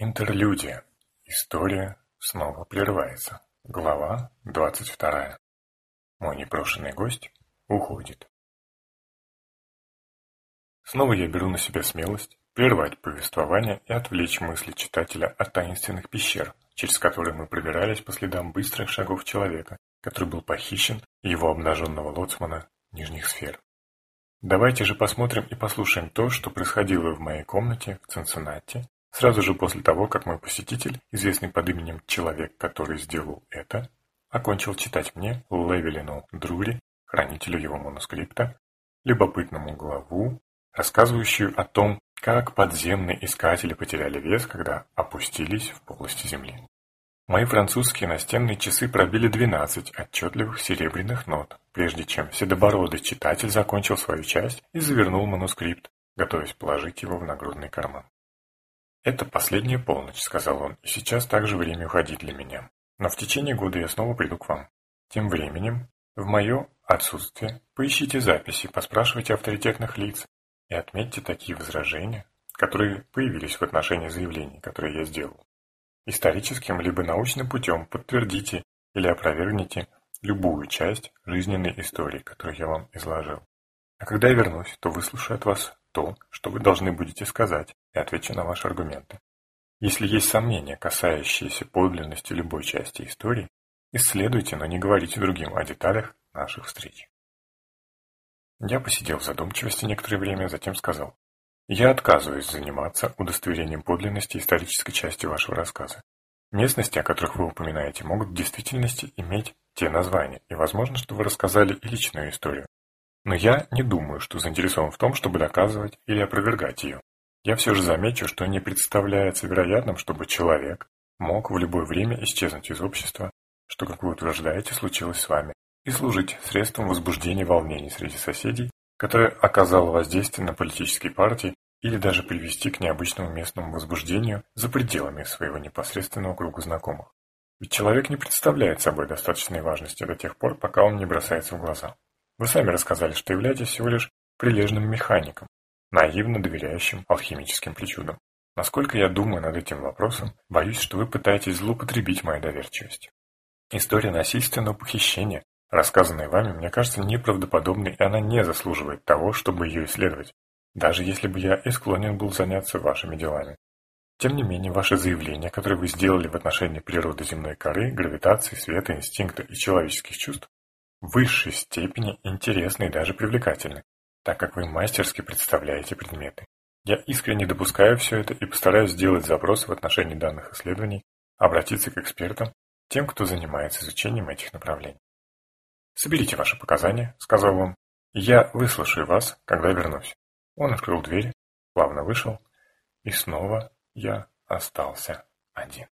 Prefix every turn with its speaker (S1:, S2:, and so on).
S1: Интерлюдия. История снова прерывается. Глава двадцать вторая. Мой непрошенный гость уходит. Снова я беру на себя смелость прервать повествование и отвлечь мысли читателя от таинственных пещер, через которые мы пробирались по следам быстрых шагов человека, который был похищен его обнаженного лоцмана нижних сфер. Давайте же посмотрим и послушаем то, что происходило в моей комнате в Цинциннати Сразу же после того, как мой посетитель, известный под именем «Человек, который сделал это», окончил читать мне, Левелину Друри, хранителю его манускрипта, любопытному главу, рассказывающую о том, как подземные искатели потеряли вес, когда опустились в полости земли. Мои французские настенные часы пробили двенадцать отчетливых серебряных нот, прежде чем седобородый читатель закончил свою часть и завернул манускрипт, готовясь положить его в нагрудный карман. «Это последняя полночь», — сказал он, — «и сейчас также время уходить для меня. Но в течение года я снова приду к вам. Тем временем, в мое отсутствие, поищите записи, поспрашивайте авторитетных лиц и отметьте такие возражения, которые появились в отношении заявлений, которые я сделал. Историческим либо научным путем подтвердите или опровергните любую часть жизненной истории, которую я вам изложил. А когда я вернусь, то выслушаю от вас то, что вы должны будете сказать, и отвечу на ваши аргументы. Если есть сомнения, касающиеся подлинности любой части истории, исследуйте, но не говорите другим о деталях наших встреч. Я посидел в задумчивости некоторое время, затем сказал. Я отказываюсь заниматься удостоверением подлинности исторической части вашего рассказа. Местности, о которых вы упоминаете, могут в действительности иметь те названия, и возможно, что вы рассказали и личную историю, но я не думаю, что заинтересован в том, чтобы доказывать или опровергать ее. Я все же замечу, что не представляется вероятным, чтобы человек мог в любое время исчезнуть из общества, что, как вы утверждаете, случилось с вами, и служить средством возбуждения волнений среди соседей, которое оказало воздействие на политические партии или даже привести к необычному местному возбуждению за пределами своего непосредственного круга знакомых. Ведь человек не представляет собой достаточной важности до тех пор, пока он не бросается в глаза. Вы сами рассказали, что являетесь всего лишь прилежным механиком, наивно доверяющим алхимическим причудам. Насколько я думаю над этим вопросом, боюсь, что вы пытаетесь злоупотребить моей доверчивостью. История насильственного похищения, рассказанная вами, мне кажется неправдоподобной, и она не заслуживает того, чтобы ее исследовать, даже если бы я и склонен был заняться вашими делами. Тем не менее, ваши заявления, которые вы сделали в отношении природы земной коры, гравитации, света, инстинкта и человеческих чувств, в высшей степени интересны и даже привлекательны, так как вы мастерски представляете предметы. Я искренне допускаю все это и постараюсь сделать запрос в отношении данных исследований, обратиться к экспертам, тем, кто занимается изучением этих направлений. «Соберите ваши показания», — сказал он, — «я выслушаю вас, когда вернусь». Он открыл дверь, плавно вышел, и снова я остался один.